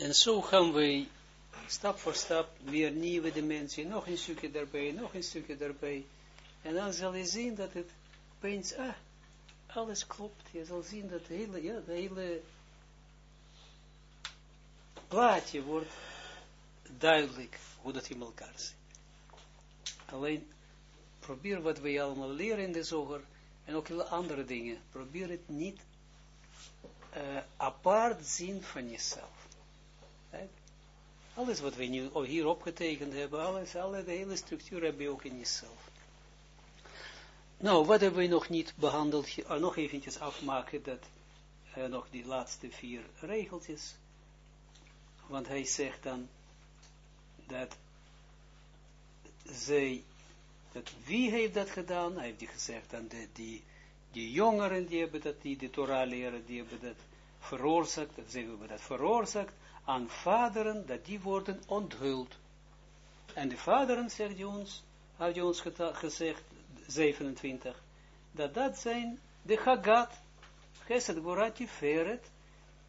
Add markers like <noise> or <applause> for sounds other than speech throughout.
En zo gaan wij stap voor stap weer nieuwe dimensie, nog een stukje daarbij, nog een stukje daarbij. En dan zal je zien dat het opeens, ah, alles klopt. Je zal zien dat de hele, ja, de hele plaatje wordt duidelijk hoe dat in elkaar zit. Alleen probeer wat wij allemaal leren in de zoger en ook hele andere dingen. Probeer het niet uh, apart zien van jezelf. Alles wat we nu hier opgetekend hebben, alles, alle, de hele structuur heb je ook in jezelf. Nou, wat hebben we nog niet behandeld? Uh, nog eventjes afmaken, dat uh, nog die laatste vier regeltjes. Want hij zegt dan dat zij, dat wie heeft dat gedaan? Hij heeft gezegd dan de, die, die jongeren die hebben dat, die de Torah die hebben dat veroorzaakt, dat ze hebben dat veroorzaakt aan vaderen, dat die worden onthuld. En de vaderen, zegt hij ons, heeft hij ons gezegd, 27, dat dat zijn de Hagat, Gesed Gorati Feret,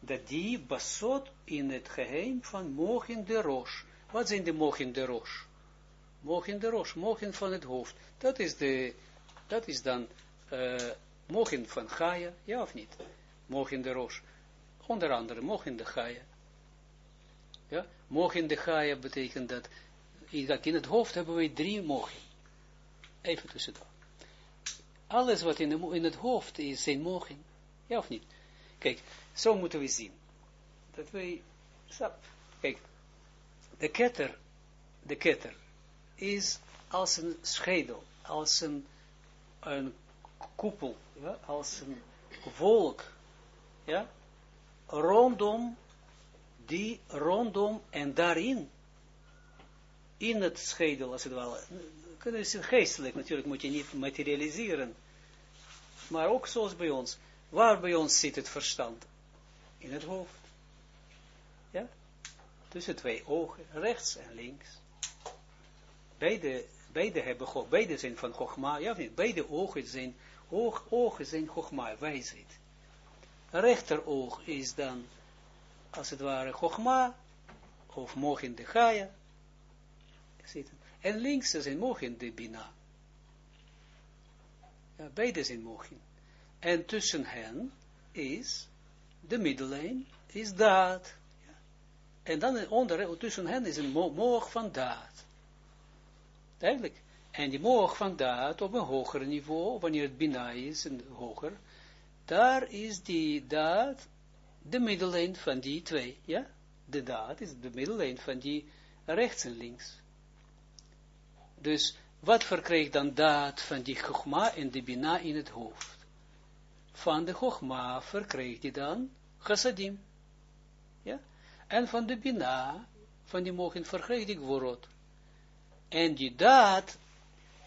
dat die basot in het geheim van mogen de roos. Wat zijn de mogen de roos? Mogen de roos, mogen van het hoofd. Dat is, de, dat is dan uh, mogen van Gaia, ja of niet? Mogen de roos. Onder andere mogen de Gaia. Ja, mogen de Gaia betekent dat, in het hoofd hebben we drie mogen. Even tussendoor. Alles wat in, in het hoofd is, zijn mogen. Ja of niet? Kijk, zo moeten we zien. Dat wij, kijk, de ketter, de ketter, is als een schedel, als een, een koepel, ja, als een wolk, ja, rondom, die rondom en daarin, in het schedel, als het ware, kunnen ze geestelijk, natuurlijk moet je niet materialiseren, maar ook zoals bij ons, waar bij ons zit het verstand? In het hoofd. Ja? Tussen twee ogen, rechts en links. Beide, beide hebben, beide zijn van Chogma, ja niet, beide ogen zijn, oog, ogen zijn Chogma, wijsheid. Rechteroog is dan, als het ware, Chogma, of Mogen de Gaia. En links zijn Mogen de Bina. Ja, beide zijn Mogen. En tussen hen is, de middellijn, is daad. En dan onder, tussen hen is een moog van daad. Duidelijk. En die moog van daad op een hoger niveau, wanneer het bina is, en hoger, daar is die daad de middellijn van die twee, ja? De daad is de middellijn van die rechts en links. Dus, wat verkrijgt dan daad van die chogma en de bina in het hoofd? Van de chogma verkrijgt hij dan chassadim. Ja? En van de bina, van die mogen verkrijgt hij gworot. En die daad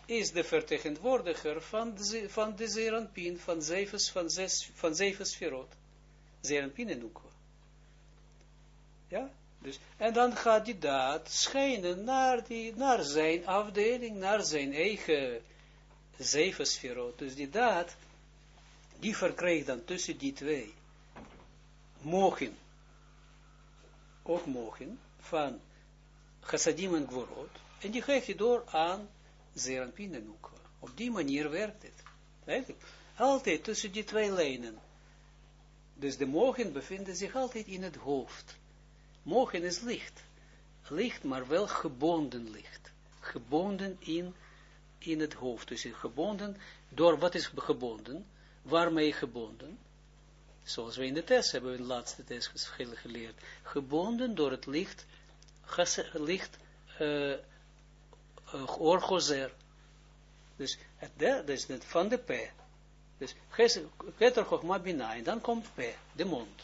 is de vertegenwoordiger van de, van de Zeranpin, van zeven, van van zeven. Zeranpin en. Ja? Dus, en dan gaat die daad schijnen naar, die, naar zijn afdeling, naar zijn eigen zeven. Dus die daad, die verkrijgt dan tussen die twee mogen, ook mogen, van chassadim en gvorot, en die geeft hij door aan Zeranpin en. Op die manier werkt het. Eigenlijk. Altijd tussen die twee lijnen. Dus de mogen bevinden zich altijd in het hoofd. Mogen is licht. Licht, maar wel gebonden licht. Gebonden in, in het hoofd. Dus gebonden, door wat is gebonden? Waarmee gebonden? Zoals we in de test hebben, in de laatste test geleerd. Gebonden door het licht, licht, uh, uh, orgozer. Dus het dat is het van de P. Dus Keter Chochma Bina, en dan komt P, de mond.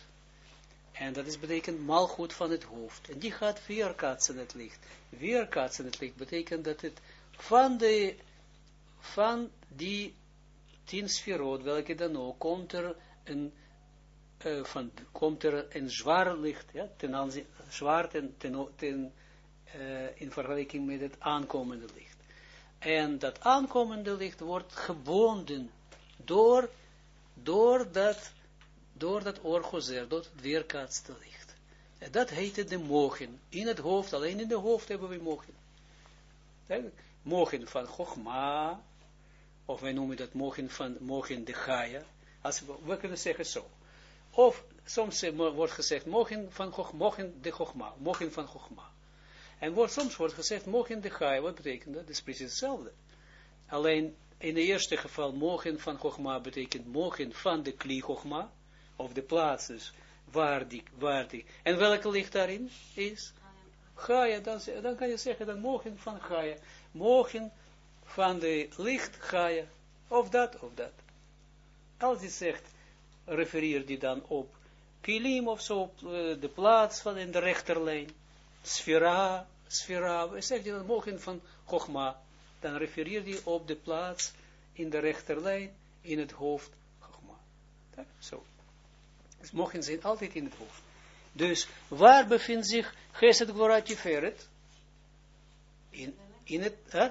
En dat is betekent malgoed van het hoofd. En die gaat weerkaatsen het licht. Weerkaatsen het licht betekent dat het van de, van die tien sferoot, welke dan ook, komt er een, uh, van, komt er een zwaar licht, ja, ten aanzien, zwaar ten, ten, ten uh, in vergelijking met het aankomende licht. En dat aankomende licht wordt gebonden door, door dat, door dat door het weerkaatste licht. En dat heette de mogen. In het hoofd, alleen in de hoofd hebben we mogen. Mogen van Chogma, of wij noemen dat mogen van mogen de Gaia. Als we, kunnen zeggen zo. Of soms wordt gezegd mogen van mogen de Chogma, mogen van Chogma. En wordt, soms wordt gezegd mogen de Gaia. Wat betekent dat? Dat is precies hetzelfde. Alleen in het eerste geval mogen van Chogma betekent mogen van de Kli Chogma, of de plaats dus, waar die, waar die, en welke licht daarin is? Gaia, dan, dan kan je zeggen, dan mogen van Gaia, mogen van de licht Gaia, of dat, of dat. Als je zegt, refereer die dan op Kilim of zo, op uh, de plaats van in de rechterlijn, Sfera, Sfera, zeg je dan mogen van Chogma, dan refereer je op de plaats in de rechterlijn, in het hoofd, Chogma. Zo. Dus mogen zijn altijd in het hoofd. Dus waar bevindt zich Geset Gvorat Tiferet? In, in, het, hè?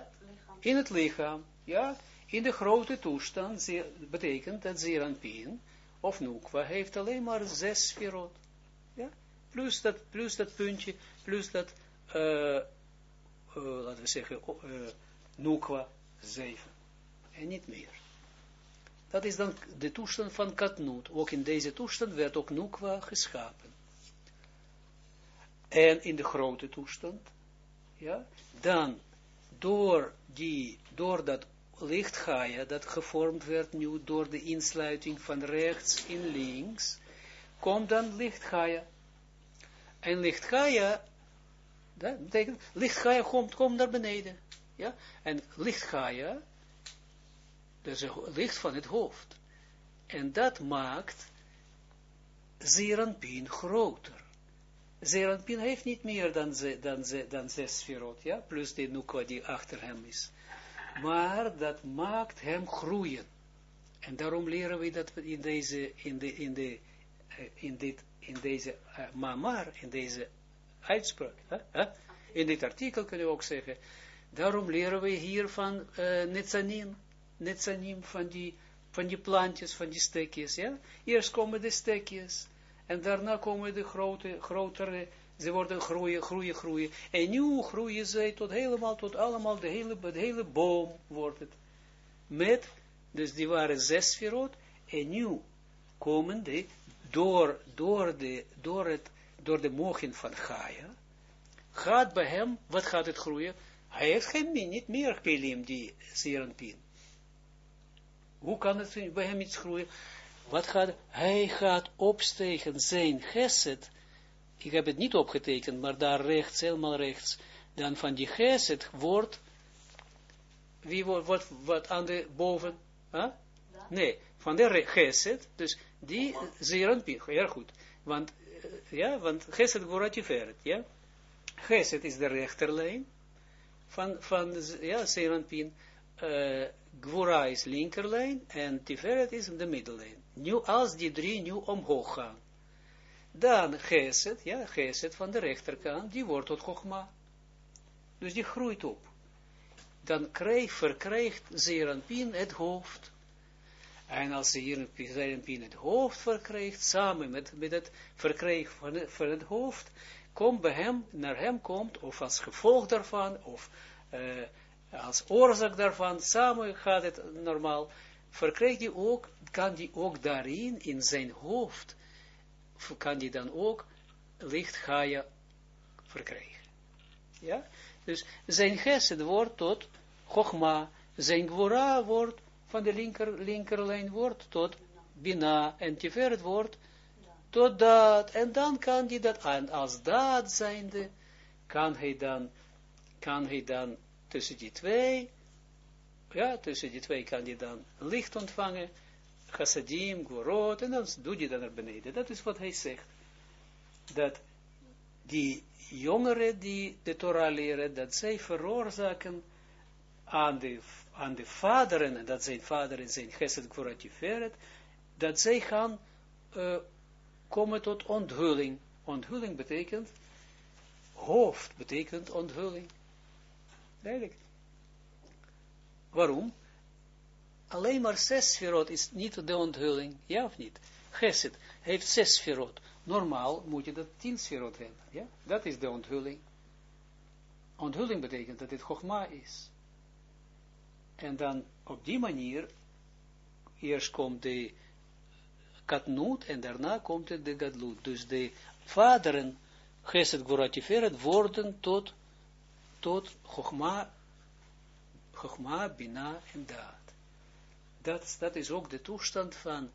in het lichaam. Ja, in de grote toestand betekent dat Zeranpien of Nukwa heeft alleen maar zes sferot. Ja? Plus, dat, plus dat puntje, plus dat, uh, uh, laten we zeggen, uh, Nukwa zeven. En niet meer. Dat is dan de toestand van Katnoot. Ook in deze toestand werd ook Nukwa geschapen. En in de grote toestand, ja, dan door die, door dat licht dat gevormd werd nu door de insluiting van rechts in links, komt dan licht En licht Gaia, dat betekent, licht komt, komt naar beneden. Ja? En licht Gaia, het licht van het hoofd. En dat maakt Zeranpin groter. Zeranpin heeft niet meer dan, ze, dan, ze, dan zes sferot, ja, plus de nukwa die achter hem is. Maar dat maakt hem groeien. En daarom leren we dat in deze, in de, in de, eh, in dit, in deze uh, mamar, in deze uitspraak, hè? in dit artikel kunnen we ook zeggen, daarom leren we hier van uh, netzanim, netzanim, van die, van die plantjes, van die stekjes, ja. Eerst komen de stekjes, en daarna komen de grote, grotere, ze worden groeien, groeien, groeien. En nu groeien ze tot helemaal, tot allemaal, de hele, de hele boom wordt het. Met, dus die waren zes verrood, en nu komen de, door, door, de, door, het, door de mogen van Gaia, gaat bij hem, wat gaat het groeien? Hij heeft geen, niet meer kelim, die Serenpin. Hoe kan het bij hem iets groeien? Wat gaat, hij gaat opstegen zijn geset, ik heb het niet opgetekend, maar daar rechts, helemaal rechts, dan van die geset wordt, wie wordt, wat, wat aan de boven, huh? nee, van de geset, dus die zeer heel goed, want, uh, ja, want geset wordt ja, geset is de rechterlijn, van, van ja, zeeranpien, uh, Gwora is linkerlijn en Tiferet is de middellijn. Nu, als die drie nu omhoog gaan, dan Geset, ja, Geset van de rechterkant, die wordt tot Chogma. Dus die groeit op. Dan krijg, verkrijgt Zeranpin het hoofd. En als Zeranpin het hoofd verkrijgt, samen met, met het verkrijgen van, van het hoofd, komt bij hem, naar hem komt, of als gevolg daarvan, of uh, als oorzaak daarvan, samen gaat het normaal, verkrijgt hij ook, kan die ook daarin, in zijn hoofd, kan die dan ook licht Gaia verkrijgen. Ja? Dus zijn gesed wordt tot Chogma, zijn Gwora wordt van de linker, linkerlijn wordt tot Bina, en Tiferet wordt tot dat, en dan kan hij dat, en als dat zijnde, kan hij dan, kan hij dan tussen die twee, ja, tussen die twee kan je dan licht ontvangen, chassadim, gorot, en dan doe je dan naar beneden. Dat is wat hij zegt. Dat die jongeren die de Torah leren, dat zij veroorzaken aan de, aan de vaderen, en dat zijn vaderen zijn chesed goratiferet, dat zij gaan uh, komen tot onthulling. Onthulling betekent, hoofd betekent onthulling. Duidelijk. Waarom? Alleen maar zes sferot is niet de onthulling, ja of niet? Geset heeft zes sferot. normaal moet je dat tien sferot hebben. Ja? Dat is de onthulling. Onthulling betekent dat dit Chogma is. En dan op die manier, eerst komt de katnoot en daarna komt het de gadloed. Dus de vaderen, Geset Goratiferet, worden tot, tot Chogma, Chogma, Bina en Daad. Dat, dat is ook de toestand van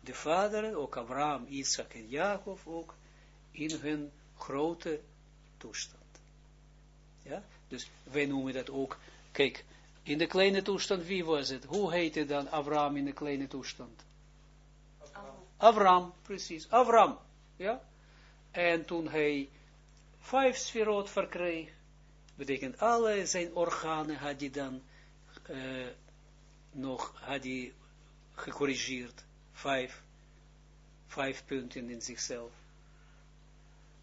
de vaderen, ook Abraham, Isaac en Jacob, ook in hun grote toestand. Ja, dus wij noemen dat ook, kijk, in de kleine toestand, wie was het? Hoe heette dan Abraham in de kleine toestand? Abraham, precies, Abraham, ja. En toen hij vijf sferot verkreeg, betekent alle zijn organen had hij dan uh, nog, had hij gecorrigeerd, vijf, vijf punten in zichzelf.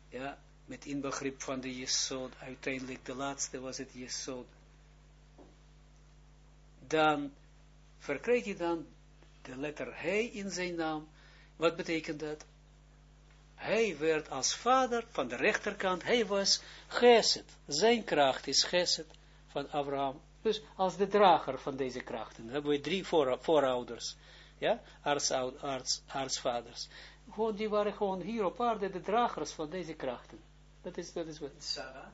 Ja, met inbegrip van de Jesod, uiteindelijk de laatste was het Jesod. Dan verkreeg hij dan de letter Hij in zijn naam. Wat betekent dat? Hij werd als vader van de rechterkant, hij was Geset. Zijn kracht is Geset van Abraham. Dus als de drager van deze krachten. hebben we drie voorouders. Ja, arts, arts, artsvaders. Gewoon, die waren gewoon hier op aarde de dragers van deze krachten. Dat is, dat is wat. Sarah?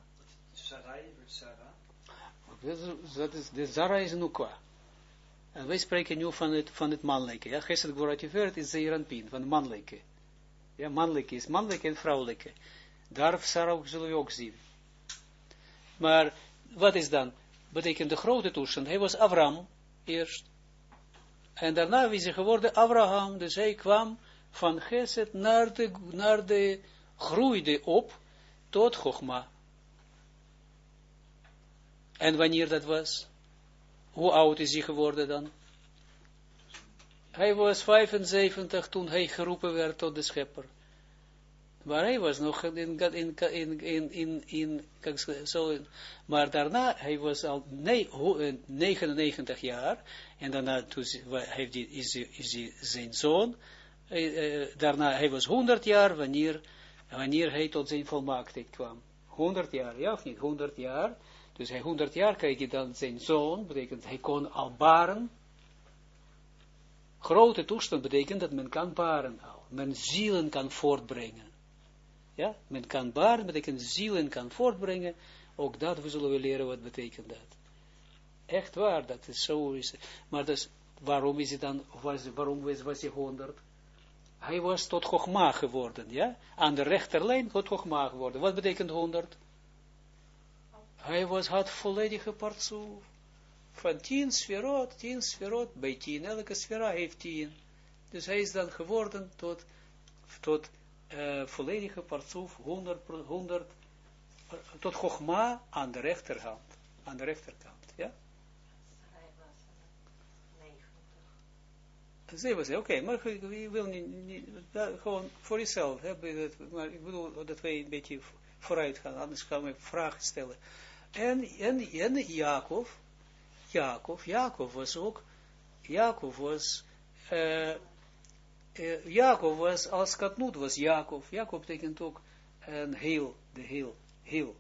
Sarai Sarah? Dat is, de Sarah is Nukwa. En wij spreken nu van het, van het mannelijke. Ja, Geset Gorativert is Zeeranpin, van mannelijke. Ja, mannelijke is mannelijke en vrouwelijke. Daar zullen we ook zien. Maar, wat is dan? Betekent de grote toestand. Hij was Avram, eerst. En daarna is hij geworden Abraham. Dus hij kwam van Geset naar de, naar de, groeide op tot Chogma. En wanneer dat was? Hoe oud is hij geworden dan? Hij was 75 toen hij geroepen werd tot de schepper. Maar hij was nog in, in, in, in, in, zo, maar daarna, hij was al ne, 99 jaar, en daarna heeft hij, is, zijn zoon, eh, eh, daarna, hij was 100 jaar, wanneer, wanneer hij tot zijn volmaaktheid kwam. 100 jaar, ja of niet? 100 jaar, dus hij 100 jaar kreeg hij dan zijn zoon, betekent hij kon al baren. Grote toestand betekent dat men kan baren al, men zielen kan voortbrengen. Ja, men kan baren, betekent zielen kan voortbrengen, ook dat zullen we leren wat betekent dat. Echt waar, dat is zo is Maar dus, waarom is het dan, was, waarom was, was hij 100? Hij was tot Chogma geworden, ja? Aan de rechterlijn tot Chogma geworden. Wat betekent 100? Hij was, had volledige partsoef. Van tien sferot, tien sferot, bij tien, elke sfera heeft tien. Dus hij is dan geworden tot, tot uh, volledige partsoef, 100, 100 tot Chogma aan de rechterhand, aan de rechterkant, ja? Zij was, oké, maar ik wil niet, gewoon voor jezelf, maar ik bedoel dat wij een beetje vooruit gaan, anders gaan we vragen stellen. En, en, en Jacob, Jacob, Jacob was ook, Jacob was, uh, uh, Jacob was, als katnoet was Jacob, Jacob betekent ook een heel, de heel, heel,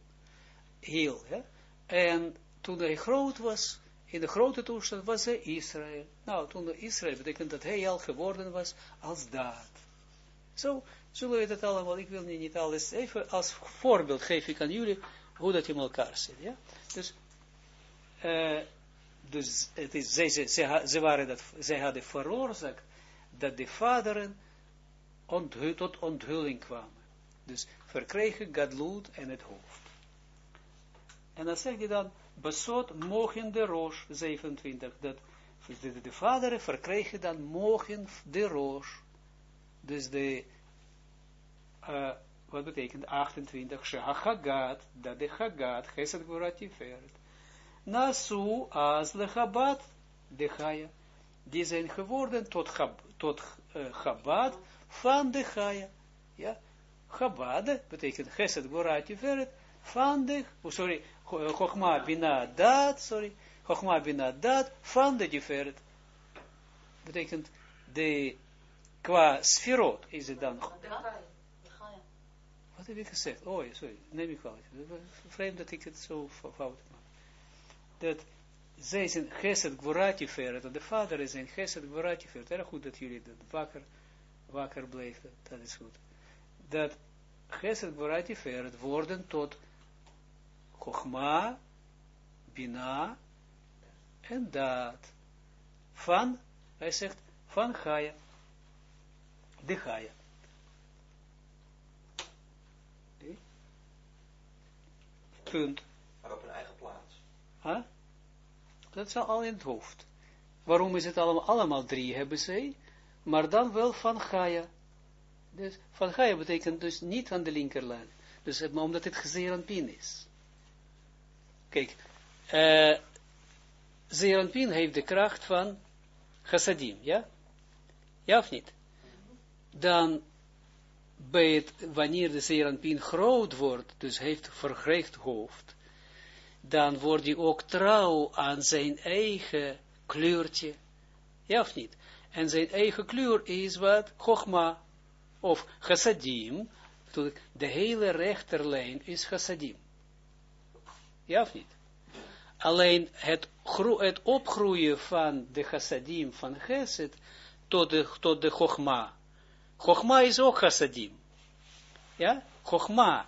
heel, ja? En toen hij groot was, in de grote toestand was hij Israël. Nou, toen Israël betekent dat hij al geworden was als daad. Zo zullen we dat allemaal, ik wil niet alles, even als voorbeeld geef ik aan jullie, hoe dat in elkaar zit, ja. Dus, uh, dus het is, zij, zij, zij, waren dat, zij hadden veroorzaakt dat de vaderen onthul, tot onthulling kwamen. Dus verkregen Gadloed en het hoofd. En dan zegt hij dan, besot mogen de roos, 27, dat de, de vaderen verkregen dan mogen de roos. Dus de, uh, wat betekent 28, Shehachagat, dat de Chagat, Chesed Goratiferet, Nasu as lechabat, de Chaya, die zijn geworden tot, chab, tot uh, Chabad van de Chaya. Ja, Chabad betekent Chesed Goratiferet, van de, oh, sorry, Chokma Bina Dat, sorry, Chokma Bina Dat, van de Tiferet. Betekent, de, qua sferot is het dan, heb ik gezegd? Oh, sorry, neem ik wel. Vreemd dat ik het zo fout maak. Dat zij zijn Gesed Gvorati dat de vader is een Gesed Gvorati Erg goed dat jullie dat wakker, wakker blijven, dat is goed. Dat Gesed Gvorati worden tot Chogma, Bina en Daad. Van, hij zegt, van Gaia. De Gaia. Punt. Maar op een eigen plaats. Huh? Dat is al in het hoofd. Waarom is het allemaal, allemaal drie hebben zij, maar dan wel van Gaia. Dus van Gaia betekent dus niet aan de linkerlijn. Dus omdat het Zeranpin is. Kijk, uh, Zeranpin heeft de kracht van chassadim, ja? Ja of niet? Dan bij het, wanneer de Zeranpin groot wordt, dus heeft vergrecht hoofd, dan wordt hij ook trouw aan zijn eigen kleurtje. Ja of niet? En zijn eigen kleur is wat? Chogma. Of chassadim. De hele rechterlijn is chassadim. Ja of niet? Alleen het, het opgroeien van de chassadim van Geset tot de, tot de Chogma. Chogma is ook chassadim. Ja? Chogma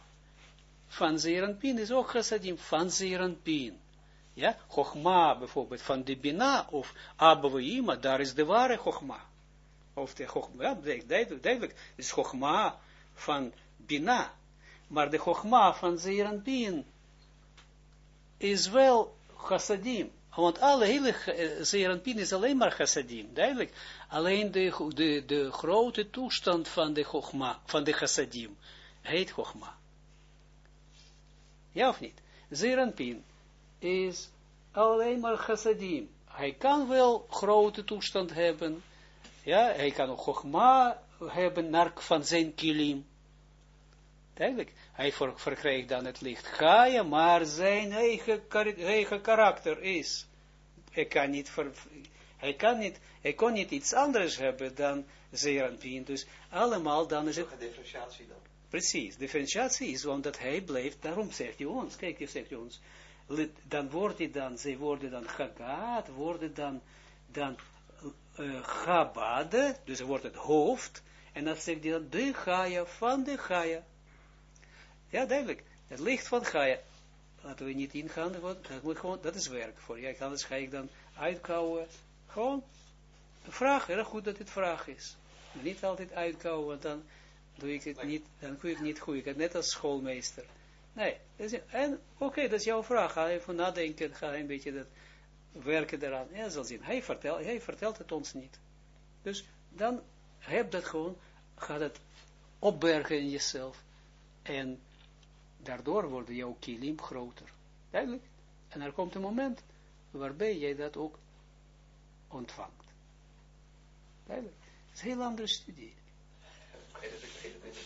van Zeranpin is ook chassadim van Zeranpin. Ja, Chogma bijvoorbeeld van de Bina of Abouima, daar is de ware Chogma. Of de Chogma, ja, duidelijk, is Chogma van Bina. Maar de Chogma van Zeranpin is wel chassadim. Want alle hele Zeranpin is alleen maar chassadim, duidelijk. Alleen de, de, grote toestand van de Chogma, van de chassadim, heet Chogma. Ja of niet? Zeranpin is alleen maar chassadim. Hij kan wel grote toestand hebben. Ja, hij kan ook hebben naar van zijn kilim. Duidelijk. Hij ver, verkrijgt dan het licht Gaia, maar zijn eigen, eigen karakter is. Hij kan niet, ver, hij kan niet, hij kon niet iets anders hebben dan Zeranpin. Dus allemaal dan is het... differentiatie dan? Precies, differentiatie is omdat hij blijft, daarom zegt hij ons, kijk, hij zegt hij ons, dan wordt hij dan, zij worden dan Chagaat, worden dan, dan uh, Chabade, dus wordt het hoofd, en dan zegt hij dan de Gaia van de Gaia. Ja, duidelijk, het licht van Gaia. Laten we niet ingaan, want dat, moet gewoon, dat is werk voor je, anders ga ik dan uitkouwen, gewoon een vraag, heel goed dat dit vraag is. Niet altijd uitkouwen, want dan doe ik het niet, dan doe ik het niet goed. Ik net als schoolmeester. Nee, en oké, dat is jouw vraag. Ga even nadenken, ga een beetje dat werken eraan. Ja, zal zien. Hij vertelt, hij vertelt het ons niet. Dus dan heb dat gewoon, ga het opbergen in jezelf. En daardoor worden jouw kilim groter. Duidelijk. En er komt een moment waarbij jij dat ook ontvangt. Duidelijk. Het is een heel andere studie.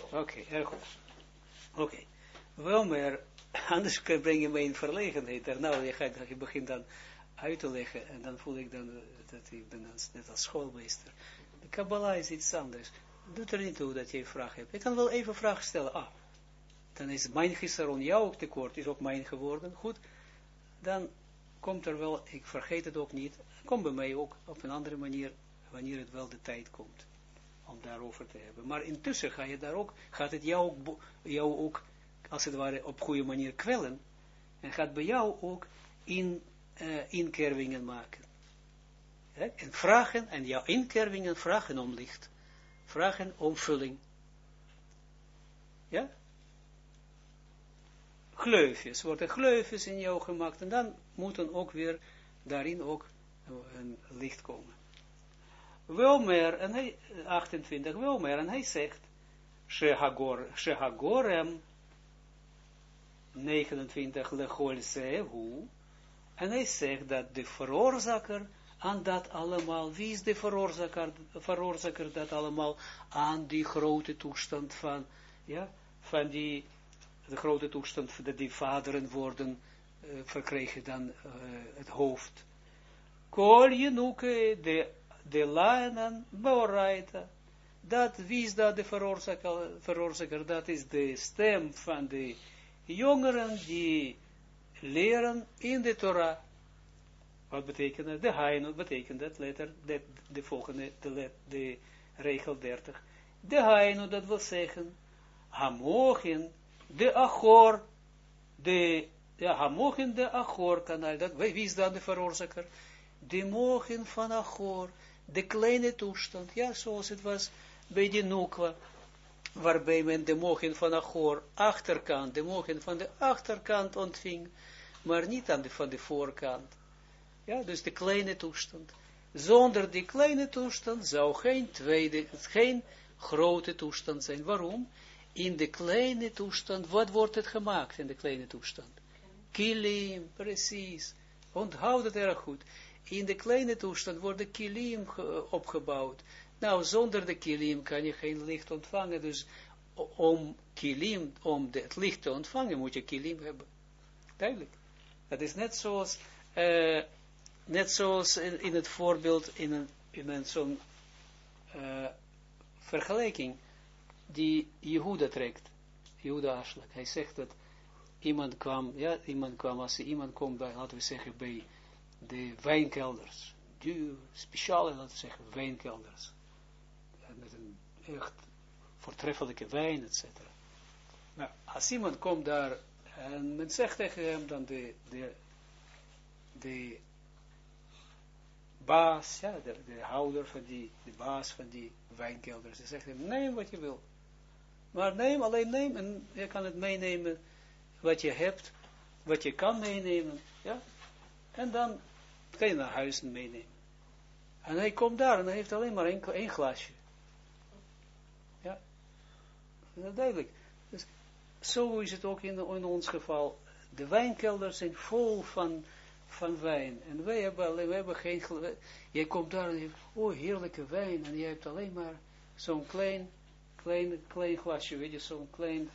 Oké, okay, erg goed. Oké. Wel maar, anders breng je me in verlegenheid. Nou, je, gaat, je begint dan uit te leggen en dan voel ik dan eh, dat ik ben net als schoolmeester. De Kabbalah is iets anders. Doet er niet toe dat je een vraag hebt. Ik kan wel even vraag stellen. Ah, dan is mijn gisteren jou ook tekort, is ook mijn geworden. Goed, dan komt er wel, ik vergeet het ook niet, kom bij mij ook op een andere manier, wanneer het wel de tijd komt om daarover te hebben. Maar intussen ga je daar ook, gaat het jou ook, jou ook als het ware, op goede manier kwellen. En gaat bij jou ook in, uh, inkervingen maken. En vragen, en jouw inkervingen vragen om licht. Vragen om vulling. Ja? Gleufjes, worden gleufjes in jou gemaakt. En dan moeten ook weer daarin ook een licht komen. Wilmer, en hij, 28, Wilmer, en hij zegt, Shehagor, Shehagorem, 29, Lechol Zehu, en hij zegt dat de veroorzaker aan dat allemaal, wie is de veroorzaker, veroorzaker dat allemaal, aan die grote toestand van, ja, van die, de grote toestand dat die vaderen worden, uh, verkregen dan uh, het hoofd. Kol je de de lanen beoraita, dat, wie is dat de veroorzaker? Dat is de stem van de jongeren die leren in de Torah. Wat betekent dat? De Hainu betekent dat letter, de, de volgende, de, de regel 30. De Hainu, dat wil zeggen, Hamochin, de Achor, de, ja, Hamochin, de Achor kanaal, dat, wie is dat de veroorzaker? De mogen van Achor, de kleine toestand, ja, zoals het was bij de Nukwa, waarbij men de mogen van Achor, achterkant, de mogen van de achterkant ontving, maar niet aan de, van de voorkant. Ja, dus de kleine toestand. Zonder die kleine toestand zou geen tweede, geen grote toestand zijn. Waarom? In de kleine toestand, wat wordt het gemaakt in de kleine toestand? Kilim, precies. Onthoud het erg goed. In de kleine toestand worden kilim opgebouwd. Nou, zonder de kilim kan je geen licht ontvangen. Dus om kilim, om het licht te ontvangen, moet je kilim hebben. Duidelijk. Dat is net zoals, uh, net zoals in, in, het voorbeeld, in een, in een zo'n uh, vergelijking, die Jehuda trekt. Jehuda Aslak. Hij zegt dat iemand kwam, ja, iemand kwam, als iemand komt bij, laten we zeggen, bij de wijnkelders. Die speciale, laten we zeggen, wijnkelders. Met een echt voortreffelijke wijn, etc. Nou, als iemand komt daar en men zegt tegen hem dan de, de, de baas, ja, de, de houder van die, de baas van die wijnkelder. Ze zegt hem, neem wat je wil. Maar neem, alleen neem, en je kan het meenemen wat je hebt, wat je kan meenemen, ja. En dan kan je naar huis meenemen. En hij komt daar en hij heeft alleen maar één, glasje. Ja. Dat is duidelijk. Dus zo is het ook in, ons geval. De wijnkelders zijn vol van, van wijn. En wij hebben, wij hebben geen... Jij komt daar en je oh heerlijke wijn. En jij hebt alleen maar zo'n klein, klein, klein glasje, weet je, zo'n klein,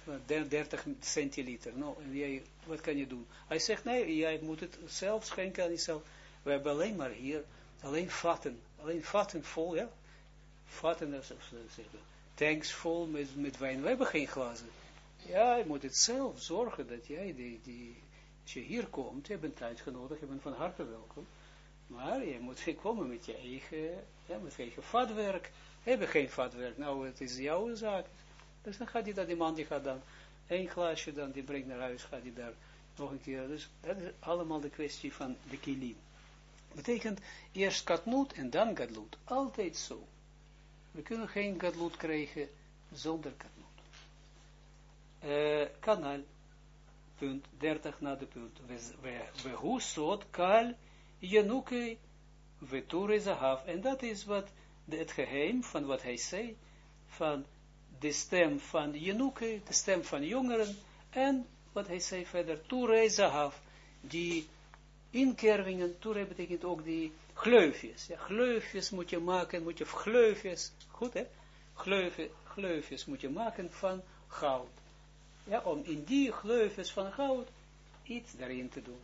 30 centiliter. Nou, en jij, wat kan je doen? Hij zegt, nee, jij moet het zelf schenken aan jezelf. We hebben alleen maar hier, alleen vatten, alleen vatten vol, ja. Vatten, dat zeggen, tanks vol met, met wijn. We hebben geen glazen. Ja, je moet het zelf zorgen dat jij, die, die, als je hier komt, je bent uitgenodigd, je bent van harte welkom. Maar je moet komen met je eigen, ja, met je eigen vatwerk. Hebben geen vatwerk, nou het is jouw zaak. Dus dan gaat hij dat, die man die gaat dan één glaasje, dan die brengt naar huis, gaat hij daar nog een keer. Dus dat is allemaal de kwestie van de kilim. Betekent eerst katnoot en dan gadloed. Altijd zo. We kunnen geen gadloed krijgen zonder katnoot uh, kanaal, punt 30 na de punt, we hoe soort kal jenuke veture zahav, en dat is wat het geheim van wat hij zei, van de stem van jenuke, de stem van jongeren, en wat hij zei verder, ture zahav, die inkervingen, ture betekent ook die gleufjes, ja, gleufjes moet je maken, moet je, gleufjes, goed hè, Gleufjes, gleufjes moet je maken van goud. Ja, om in die gleufjes van goud iets daarin te doen.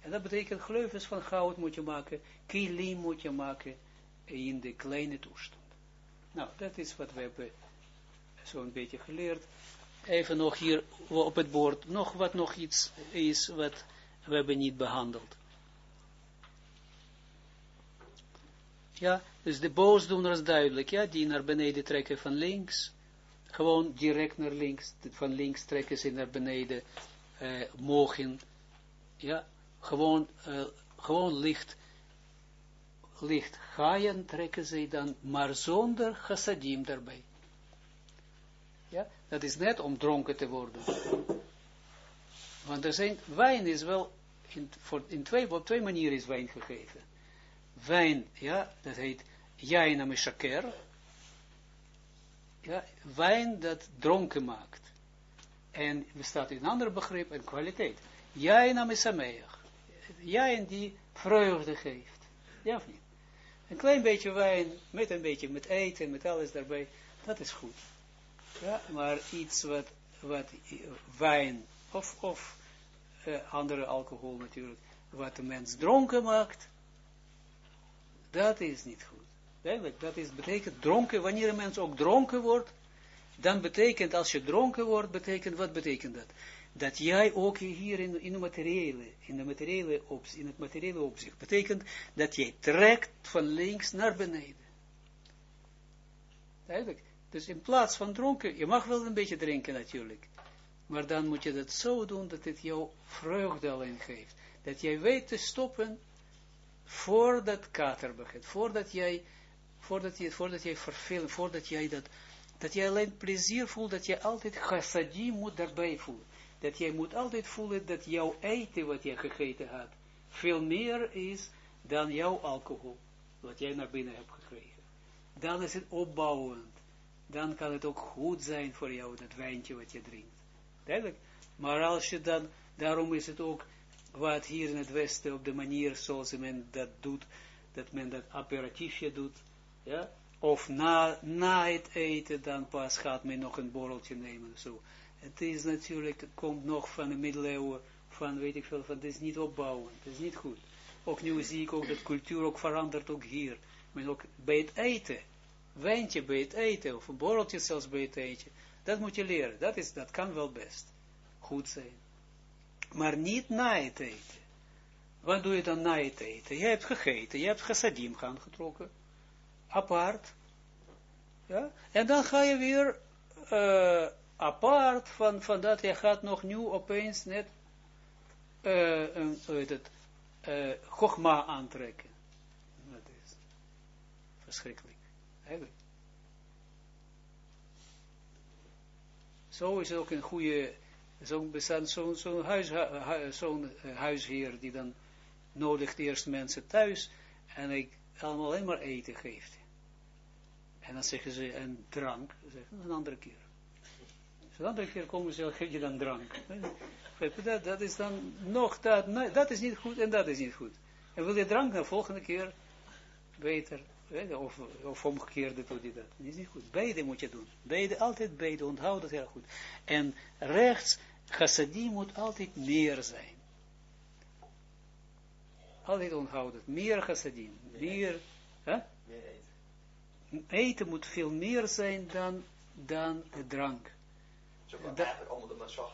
En dat betekent gleufjes van goud moet je maken, kilim moet je maken in de kleine toestand. Nou, dat is wat we hebben zo'n beetje geleerd. Even nog hier op het bord, nog wat nog iets is wat we hebben niet behandeld. Ja, dus de boosdoeners duidelijk, ja, die naar beneden trekken van links, gewoon direct naar links, van links trekken ze naar beneden, uh, mogen, ja, gewoon, uh, gewoon licht, licht gaaien trekken ze dan, maar zonder chassadim daarbij. Ja, dat is net om dronken te worden. Want er zijn, wijn is wel, in, voor, in twee, op twee manieren is wijn gegeven. Wijn, ja, dat heet jaina mishaker, ja, wijn dat dronken maakt. En er staat een ander begrip, een kwaliteit. Is ameig. Jij die vreugde geeft. Ja of niet? Een klein beetje wijn, met een beetje met eten, met alles daarbij, dat is goed. Ja, maar iets wat, wat wijn, of, of uh, andere alcohol natuurlijk, wat de mens dronken maakt, dat is niet goed. Duidelijk, dat is, betekent dronken, wanneer een mens ook dronken wordt, dan betekent, als je dronken wordt, betekent, wat betekent dat? Dat jij ook hier in, in, de materiële, in, materiële in het materiële opzicht, betekent dat jij trekt van links naar beneden. Duidelijk. Dus in plaats van dronken, je mag wel een beetje drinken natuurlijk, maar dan moet je dat zo doen dat het jou vreugde alleen geeft. Dat jij weet te stoppen voordat kater begint, voordat jij, voordat, je, voordat jij verveelt, voordat jij dat, dat jij alleen plezier voelt, dat jij altijd chassadim moet daarbij voelen. Dat jij moet altijd voelen dat jouw eten wat jij gegeten hebt, veel meer is dan jouw alcohol, wat jij naar binnen hebt gekregen. Dan is het opbouwend. Dan kan het ook goed zijn voor jou, dat wijntje wat je drinkt. Duidelijk. Maar als je dan, daarom is het ook wat hier in het Westen op de manier zoals men dat doet, dat men dat aperitiefje doet, ja, of na, na het eten, dan pas gaat men nog een borreltje nemen, zo. Het is natuurlijk, het komt nog van de middeleeuwen, van weet ik veel, van het is niet opbouwend, het is niet goed. Ook nu zie ik ook dat cultuur ook verandert, ook hier. Men ook bij het eten, wijntje bij het eten, of een borreltje zelfs bij het eten, dat moet je leren, dat, is, dat kan wel best goed zijn maar niet na het eten. Wat doe je dan na het eten? Je hebt gegeten, je hebt chassadim gaan getrokken, apart, ja, en dan ga je weer uh, apart van, van dat, je gaat nog nu opeens net, uh, een, het, uh, gogma aantrekken. Dat is verschrikkelijk. Eigenlijk. Zo is het ook een goede Zo'n zo, zo huis, zo uh, huisheer die dan nodigt eerst mensen thuis en ik allemaal alleen maar eten geeft. En dan zeggen ze, een drank, zeggen, een andere keer. Een andere keer komen ze, geef je dan drank. Dat, dat is dan nog, dat, dat is niet goed en dat is niet goed. En wil je drank, de volgende keer beter, of, of omgekeerd doet hij dat. Dat is niet goed. Beide moet je doen. Beide, altijd beide, onthoud dat heel goed. En rechts, chassadim moet altijd meer zijn. Altijd onthouden. Meer chassadim. Meer, hè? meer eten. Eten moet veel meer zijn dan, dan de drank. Onder de.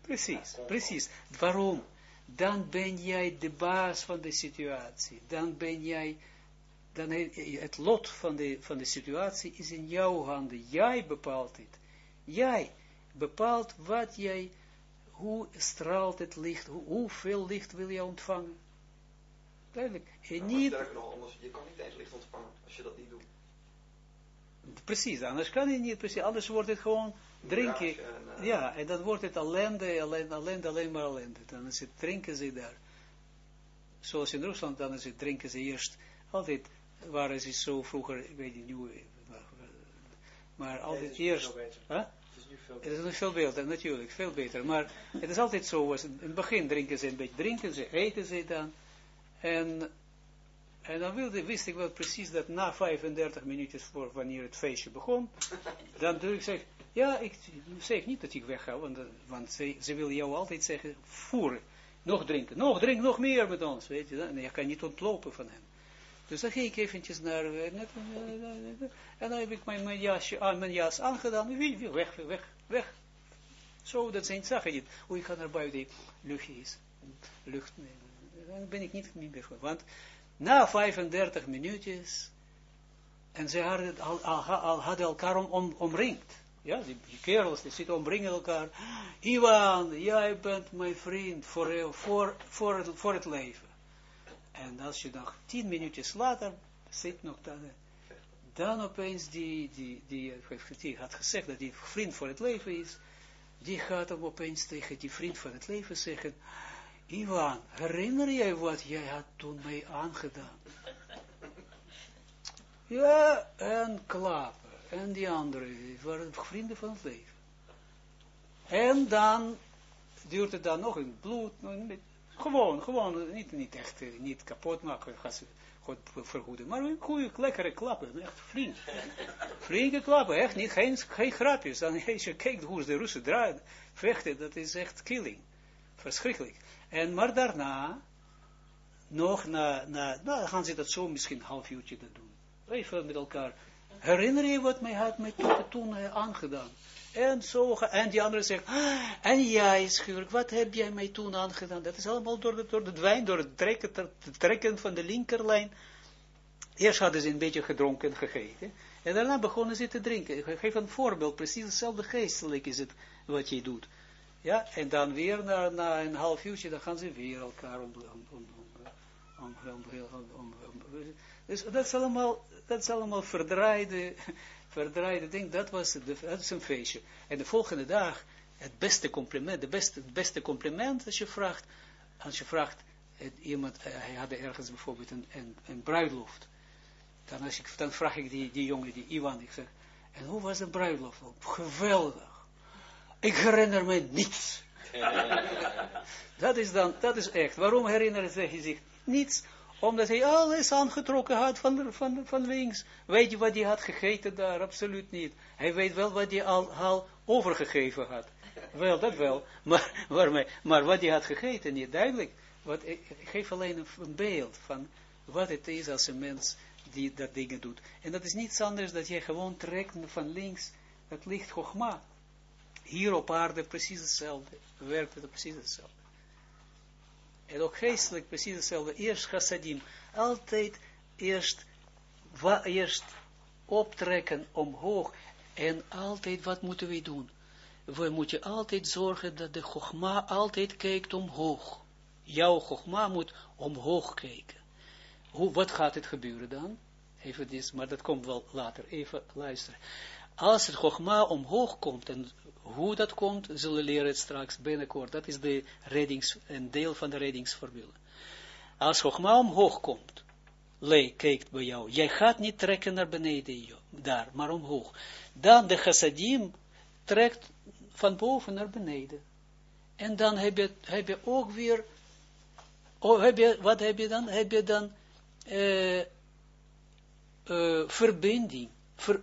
Precies, precies. Waarom? Dan ben jij de baas van de situatie. Dan ben jij dan het lot van de, van de situatie is in jouw handen. Jij bepaalt het. Jij bepaalt wat jij, hoe straalt het licht, hoe, hoeveel licht wil je ontvangen. Duidelijk. En niet... nog anders, je kan niet eens licht ontvangen als je dat niet doet. Precies, anders kan je niet, precies, anders wordt het gewoon drinken. En, uh, ja, en dan wordt het ellende, ellende, ellende, alleen maar ellende. Dan is het drinken ze daar. Zoals in Rusland, dan is het drinken ze eerst altijd waren ze zo vroeger, ik weet niet, nieuw, maar altijd nee, eerst, huh? Het is nu veel beter. Het is nu veel beter, natuurlijk, veel beter, maar het is altijd zo, was, in het begin drinken ze een beetje, drinken ze, eten ze dan, en, en dan wilde, wist ik wel precies dat na 35 minuutjes voor wanneer het feestje begon, <laughs> dan doe ik zeg, ja, ik zeg niet dat ik wegga, want, want ze, ze wil jou altijd zeggen, voeren, nog drinken, nog drinken, nog meer met ons, weet je, en je kan niet ontlopen van hem. Dus dan ging ik eventjes naar, net, en dan heb ik mijn, mijn, jasje, aan, mijn jas aangedaan, weg, weg, weg. Zo, dat zijn zaken niet. Hoe ik ga naar buiten, luchtje is, lucht. Dan ben ik niet meer. Want na 35 minuutjes, en ze hadden, al, hadden elkaar om, omringd. Ja, die, kerels, die zitten omringen elkaar. Iwan, jij bent mijn vriend voor, voor, voor, het, voor het leven. En als je nog tien minuutjes later zit nog dan, dan opeens die, die, die, die had gezegd dat die vriend voor het leven is, die gaat hem opeens tegen die vriend van het leven zeggen, Ivan, herinner jij wat jij had toen mij aangedaan? Ja, en klappen. En die andere, waren vrienden van het leven. En dan duurt het dan nog een bloed, gewoon, gewoon, niet, niet echt, niet kapot maken, God vergoeden, maar een goede, lekkere klappen, echt flink. Flinke klappen, echt niet, geen, geen grapjes. Dan als je kijkt hoe de Russen draaien, vechten, dat is echt killing. Verschrikkelijk. En maar daarna, nog na, na nou, gaan ze dat zo misschien een half uurtje doen. Even met elkaar. Herinner je wat mij had mij toen, toen uh, aangedaan? En zo, en die andere zegt, ah, en jij schuurk, wat heb jij mij toen aangedaan? Dat is allemaal door, de, door het wijn, door het trekken, het trekken van de linkerlijn. Eerst hadden ze een beetje gedronken en gegeten. En daarna begonnen ze te drinken. Ik geef een voorbeeld, precies hetzelfde geestelijk is het wat je doet. Ja, en dan weer na, na een half uurtje, dan gaan ze weer elkaar om, om, om, om, om dus dat is allemaal, dat is allemaal verdraaide, verdraaide ding, dat was, dat is een feestje. En de volgende dag, het beste compliment, de beste, het beste compliment als je vraagt, als je vraagt, iemand, eh, hij had ergens bijvoorbeeld een, een, bruiloft. Dan, als ik, vraag ik die, die jongen, die Iwan, ik zeg, en hoe was de bruiloft? Geweldig. Ik herinner me niets. <laughs> dat is dan, dat is echt. Waarom herinnert hij zich niets? Omdat hij alles aangetrokken had van, van, van links. Weet je wat hij had gegeten daar? Absoluut niet. Hij weet wel wat hij al, al overgegeven had. Wel, dat wel. Maar, waarmee, maar wat hij had gegeten, niet duidelijk. Wat, ik, geef alleen een, beeld van wat het is als een mens die dat dingen doet. En dat is niets anders dat je gewoon trekt van links. Dat ligt Chogma. Hier op aarde precies hetzelfde. Werkt het precies hetzelfde. En ook geestelijk precies hetzelfde. Eerst chassadim. Altijd eerst, eerst optrekken omhoog. En altijd, wat moeten we doen? We moeten altijd zorgen dat de chogma altijd kijkt omhoog. Jouw chogma moet omhoog kijken. Hoe, wat gaat het gebeuren dan? Even dit, maar dat komt wel later. Even luisteren. Als het chogma omhoog komt en hoe dat komt, zullen we leren het straks binnenkort. Dat is de reddings, een deel van de reddingsformule. Als Chogma omhoog komt, Lee kijkt bij jou, jij gaat niet trekken naar beneden, daar, maar omhoog. Dan de chassadim trekt van boven naar beneden. En dan heb je, heb je ook weer, oh, heb je, wat heb je dan? Heb je dan uh, uh, verbinding,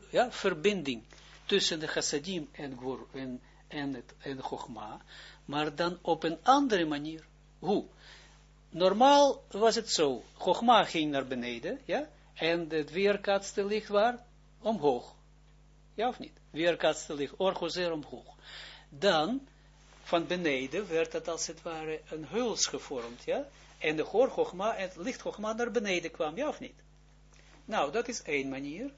ja, verbinding tussen de chassadim en, en, en, het, en maar dan op een andere manier. Hoe? Normaal was het zo, Chogma ging naar beneden, ja, en het weerkaatste licht waar? Omhoog. Ja of niet? Weerkaatste licht, orgozer omhoog. Dan, van beneden, werd het als het ware een huls gevormd, ja, en de Chogma, het licht Chogma naar beneden kwam, ja of niet? Nou, dat is één manier.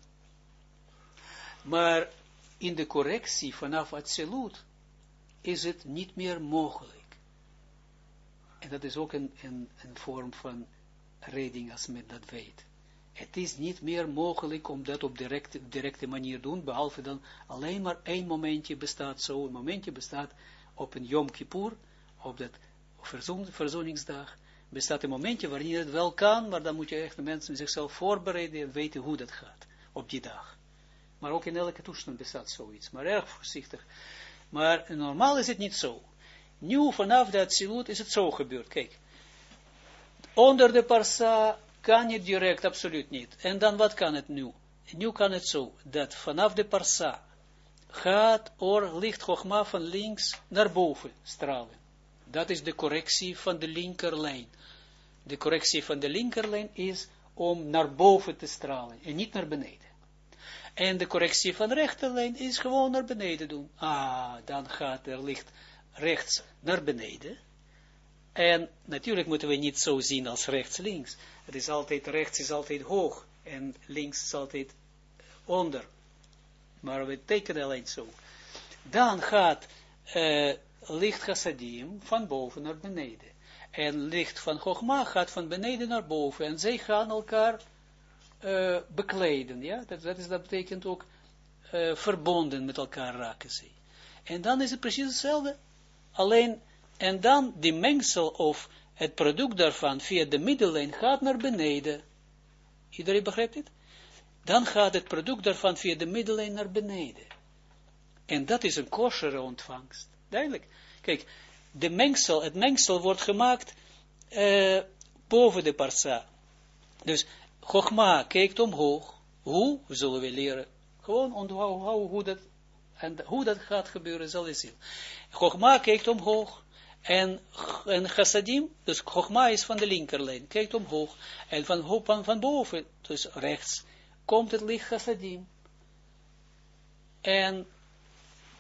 Maar in de correctie vanaf Atsilut is het niet meer mogelijk. En dat is ook een, een, een vorm van redding als men dat weet. Het is niet meer mogelijk om dat op directe, directe manier doen, behalve dan alleen maar één momentje bestaat zo, een momentje bestaat op een Yom Kippur, op dat verzon, verzoningsdag, bestaat een momentje waarin het wel kan, maar dan moet je echt de mensen zichzelf voorbereiden en weten hoe dat gaat op die dag. Maar ook in elke toestand bestaat zoiets. Maar erg voorzichtig. Maar normaal is het niet zo. Nu vanaf de Atsilut is het zo gebeurd. Kijk. Onder de parsa kan je direct, absoluut niet. En dan wat kan het nu? Nu kan het zo, dat vanaf de parsa gaat or licht Chogma van links naar boven stralen. Dat is de correctie van de linkerlijn. De correctie van de linkerlijn is om naar boven te stralen en niet naar beneden. En de correctie van rechterlijn is gewoon naar beneden doen. Ah, dan gaat er licht rechts naar beneden. En natuurlijk moeten we niet zo zien als rechts-links. Het is altijd, rechts is altijd hoog en links is altijd onder. Maar we tekenen alleen zo. Dan gaat uh, licht chassadim van boven naar beneden. En licht van Chogma gaat van beneden naar boven. En zij gaan elkaar uh, bekleden, ja, dat, dat, is, dat betekent ook uh, verbonden met elkaar raken ze. En dan is het precies hetzelfde, alleen, en dan die mengsel of het product daarvan via de middellijn gaat naar beneden. Iedereen begrijpt het? Dan gaat het product daarvan via de middellijn naar beneden. En dat is een kosheren ontvangst. Duidelijk. Kijk, de mengsel, het mengsel wordt gemaakt uh, boven de parsa. Dus Chogma kijkt omhoog. Hoe zullen we leren? Gewoon onthouden hoe dat, en hoe dat gaat gebeuren, zal je zien. Chogma kijkt omhoog. En, en chassadim, dus Chogma is van de linkerlijn, kijkt omhoog. En van, van, van boven, dus rechts, komt het licht chassadim. En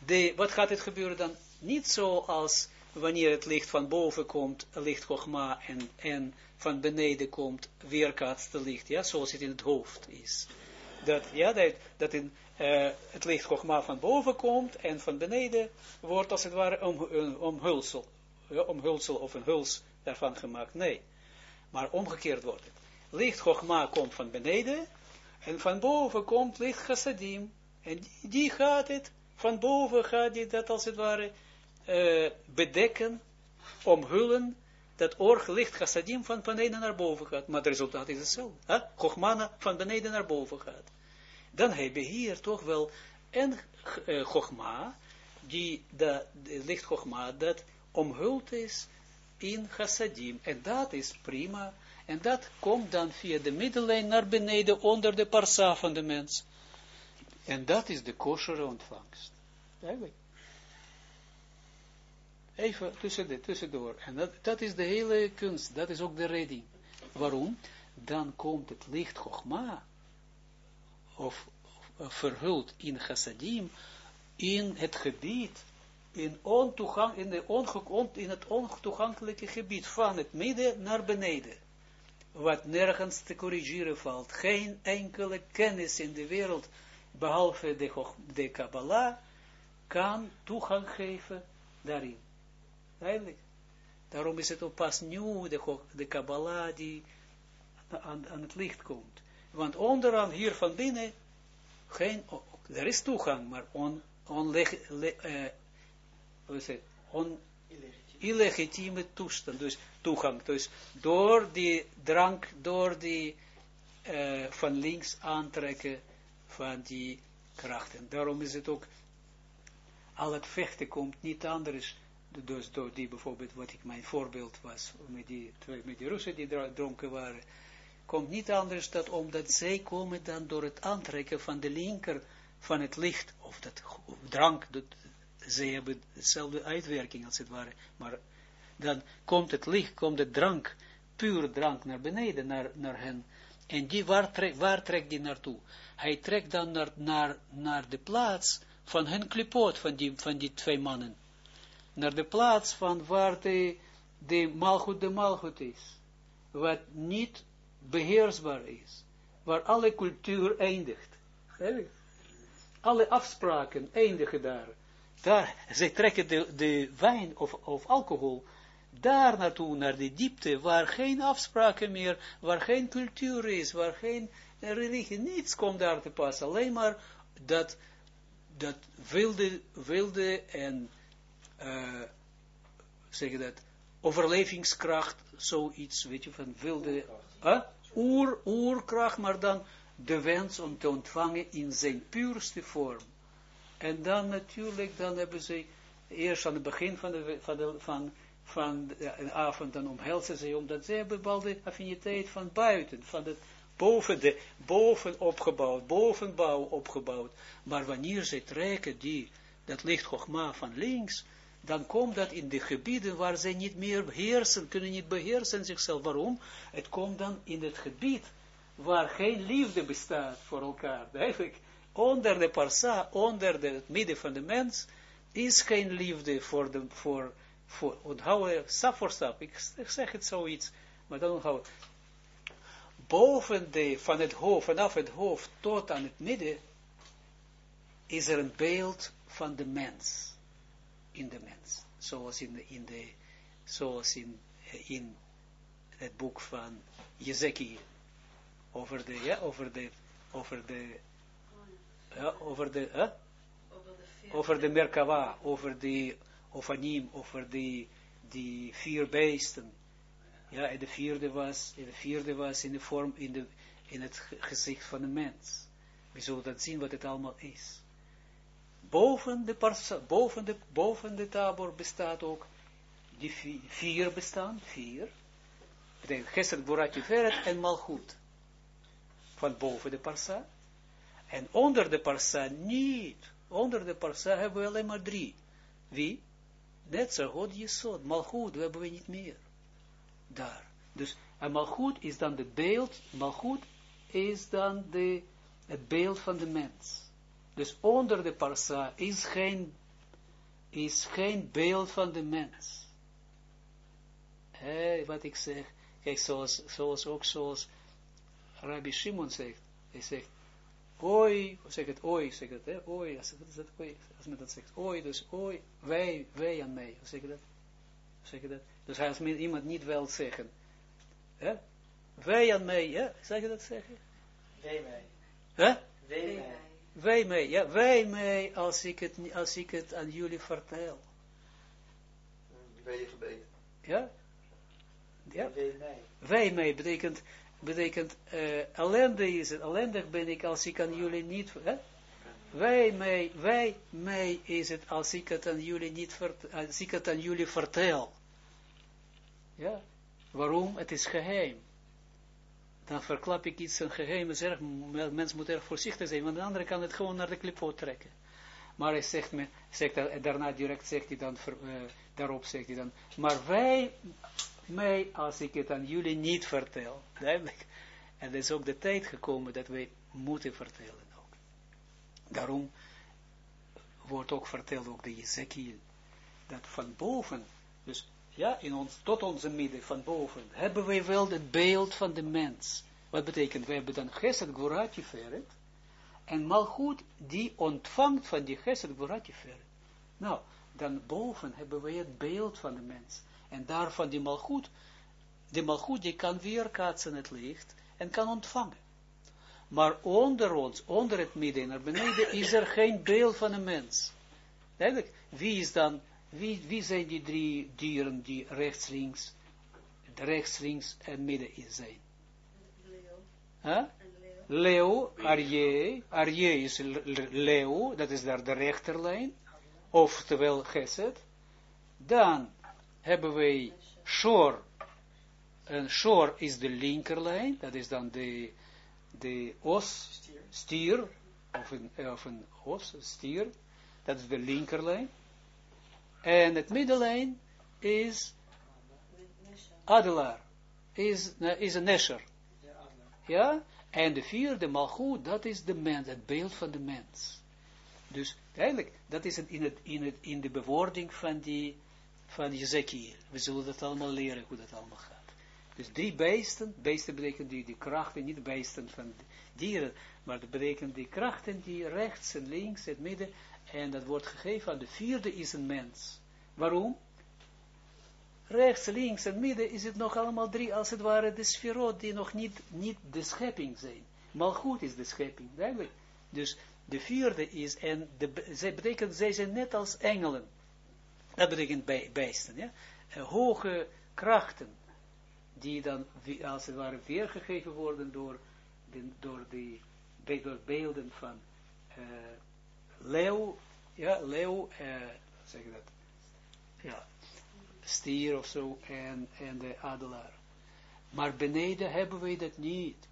de, wat gaat het gebeuren dan? Niet zoals wanneer het licht van boven komt, licht Chogma, en, en van beneden komt, weerkaatste licht, ja, zoals het in het hoofd is. Dat, ja, dat, dat in, uh, het licht Chogma van boven komt, en van beneden wordt als het ware om, om, omhulsel, omhulsel of een huls daarvan gemaakt. Nee, maar omgekeerd wordt het. Licht Chogma komt van beneden, en van boven komt licht Chassadim, en die, die gaat het, van boven gaat die dat als het ware uh, bedekken, omhullen, dat oor licht chassadim van beneden naar boven gaat. Maar het resultaat is hetzelfde. Huh? Chogmana van beneden naar boven gaat. Dan heb je hier toch wel een uh, Chogma, die de, de licht Chogma, dat omhuld is in chassadim. En dat is prima. En dat komt dan via de middellijn naar beneden onder de parsa van de mens. En dat is de kosher ontvangst. Even tussen tussendoor. En dat, dat is de hele kunst. Dat is ook de redding. Waarom? Dan komt het licht Chogma. Of, verhuld in chassadim. In het gebied. In, ontoegang, in, de in het ontoegankelijke gebied. Van het midden naar beneden. Wat nergens te corrigeren valt. Geen enkele kennis in de wereld. Behalve de, de Kabbalah. Kan toegang geven daarin. Eigenlijk. Daarom is het ook pas nieuw, de, de Kabbalah die aan, het licht komt. Want onderaan hier van binnen, geen, er is toegang, maar on, onleg, le, uh, on, illegitieme toestand, dus toegang. Dus door die drank, door die uh, van links aantrekken van die krachten. Daarom is het ook, al het vechten komt niet anders dus door die bijvoorbeeld, wat ik mijn voorbeeld was, met die, met die Russen die dronken waren, komt niet anders dan omdat zij komen dan door het aantrekken van de linker van het licht, of dat drank, dat, zij hebben dezelfde uitwerking als het ware, maar dan komt het licht, komt de drank, puur drank naar beneden, naar, naar hen, en die, waar, trek, trekt die naartoe? Hij trekt dan naar, naar, naar de plaats van hun klipot, van die, van die twee mannen naar de plaats van waar de, de malgoed de malgoed is. Wat niet beheersbaar is. Waar alle cultuur eindigt. Alle afspraken eindigen daar. Daar, zij trekken de, de wijn of, of alcohol daar naartoe, naar de diepte, waar geen afspraken meer, waar geen cultuur is, waar geen religie, niets komt daar te pas. Alleen maar dat, dat wilde, wilde en uh, zeg je dat, overlevingskracht, zoiets, weet je, van wilde, uh, oer, oerkracht, maar dan de wens om te ontvangen in zijn puurste vorm. En dan natuurlijk, dan hebben ze eerst aan het begin van de, van de, van, van de avond, dan omhelzen ze, omdat ze hebben bepaalde affiniteit van buiten, van het boven, de, boven opgebouwd, bovenbouw opgebouwd. Maar wanneer ze trekken die, dat licht Chogma van links, dan komt dat in de gebieden waar zij niet meer beheersen, kunnen niet beheersen zichzelf. Waarom? Het komt dan in het gebied waar geen liefde bestaat voor elkaar. <laughs> Eigenlijk, onder de parsa, onder de, het midden van de mens, is geen liefde voor de, voor, voor, onthouden, stap voor stap, ik, zeg het zoiets, maar dan onthouden. Boven de, van het hoofd, vanaf het hoofd tot aan het midden, is er een beeld van de mens in de mens. Zoals in, in, de, zoals in, eh, in het boek van Jezeki over de, ja, over de, over de, ja, over de, hè? over de Merkava, over de Ofanim, over die, die vier beesten. Ja, en de vierde was, en de vierde was in de vorm, in, de, in het gezicht van de mens. We zullen dat zien wat het allemaal is boven de, boven de, boven de tabor bestaat ook, die vier, bestaan, vier, de Geset Borat Veret en Malchut, van boven de parsa, en onder de parsa niet, onder de parsa hebben we alleen maar drie, wie? Net zo God Jesod, Malchut, we hebben we niet meer, daar, dus, en Malchut is dan de beeld, Malchut is dan de, het beeld van de mens. Dus onder de parsa is geen, is geen beeld van de mens. Hé, wat ik zeg, kijk, zoals, zoals ook zoals Rabbi Shimon zegt, hij zegt, oi, zeg het oi, zeg het, hè, oi, als, dat, als men dat zegt, oi, dus oi, wij, wij aan mij, zeg je dat? Zeg je dat? Dus als men iemand niet wil zeggen, hè, wij aan mij, ja, zeg je dat zeggen? Wij mij. Hè? Wij mij. Wij mij, ja, wij mij, als ik het, als ik het aan jullie vertel. Ben je gebeten. Ja? Ja? Wij mij. Wij mij betekent, betekent uh, ellende is het, ellendig ben ik als ik aan jullie niet, hè? Wij mij, wij mij is het als ik het aan jullie niet, vert, als ik het aan jullie vertel. Ja? Waarom? Het is geheim. Dan verklap ik iets een geheim, is erg, mens moet erg voorzichtig zijn, want de andere kan het gewoon naar de klipot trekken. Maar hij zegt me, zegt, daarna direct zegt hij dan, uh, daarop zegt hij dan, maar wij, mij, als ik het aan jullie niet vertel, <laughs> duidelijk. En er is ook de tijd gekomen dat wij moeten vertellen ook. Daarom wordt ook verteld, ook de Ezekiel, dat van boven, dus ja, in ons, tot onze midden, van boven, hebben wij wel het beeld van de mens. Wat betekent, wij hebben dan Gesed Gvorati Feret, en Malchut, die ontvangt van die Gesed Gvorati Feret. Nou, dan boven hebben wij het beeld van de mens. En daarvan die Malchut, de Malchut die kan weerkaatsen het licht, en kan ontvangen. Maar onder ons, onder het midden naar beneden, is er geen beeld van een mens. Wie is dan wie, wie zijn die drie dieren die rechts, links, rechts, links en midden in zijn? Leo. Huh? Leo, Arje, Arje is Leo, dat is daar de rechterlijn, oftewel Geset. Dan hebben wij Shor, en Shor is de linkerlijn, dat is dan de, de os, stier, of een, of een os, stier, dat is de linkerlijn. En het middellijn is Adelaar. Is, is een Nesher. Ja? En de vierde malgoed, dat is de mens, het beeld van de mens. Dus eigenlijk, dat is het in, het, in, het, in de bewoording van die, van. We zullen dat allemaal leren, hoe dat allemaal gaat. Dus drie beesten, beesten betekent die, die krachten, niet beesten van dieren, maar dat betekent die krachten die rechts en links, het midden, en dat wordt gegeven aan de vierde is een mens. Waarom? Rechts, links en midden is het nog allemaal drie, als het ware, de sferot die nog niet, niet de schepping zijn. goed is de schepping, duidelijk. Dus de vierde is, en de, zij betekent, zij zijn net als engelen. Dat betekent bij, bijsten, ja. Uh, hoge krachten, die dan, als het ware, weergegeven worden door, door, de, door beelden van uh, leeuw, ja, leeuw, uh, zeg je dat, ja, stier of zo, en, en de adelaar. Maar beneden hebben wij dat niet.